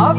Auf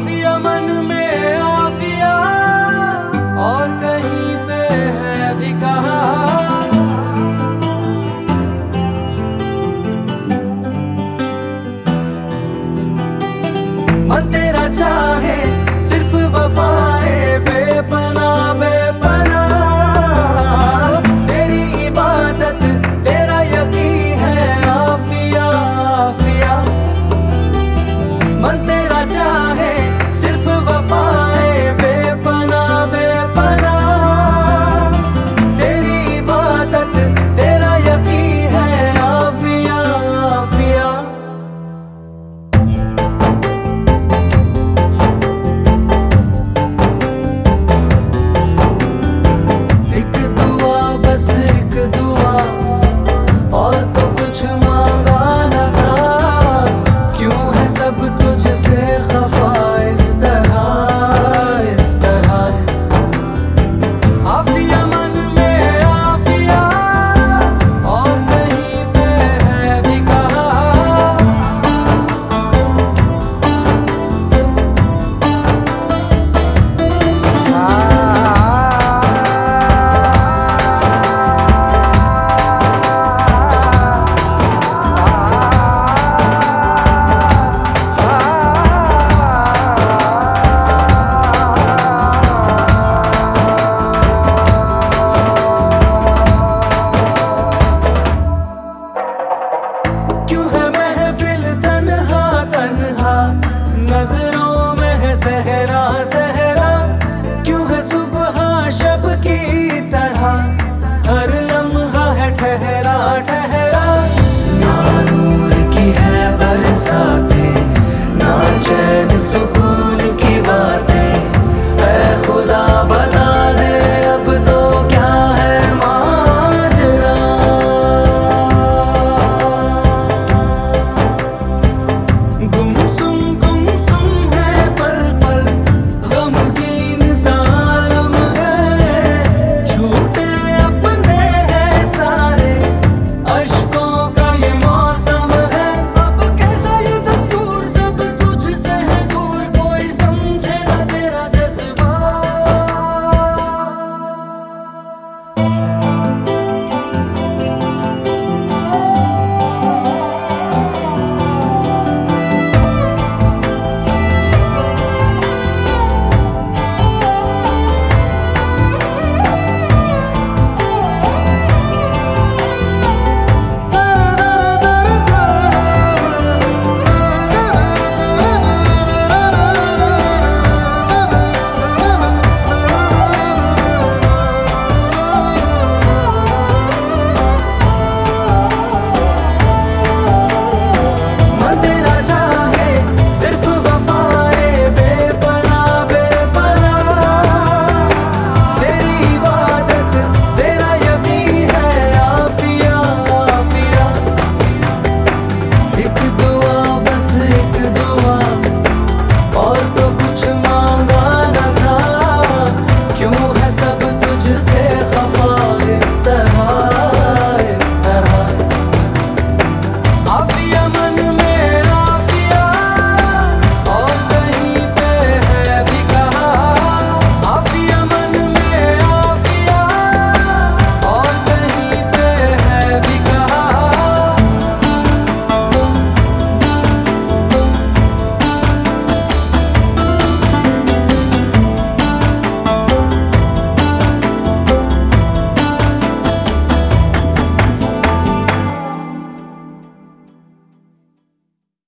ठहरा ठहरा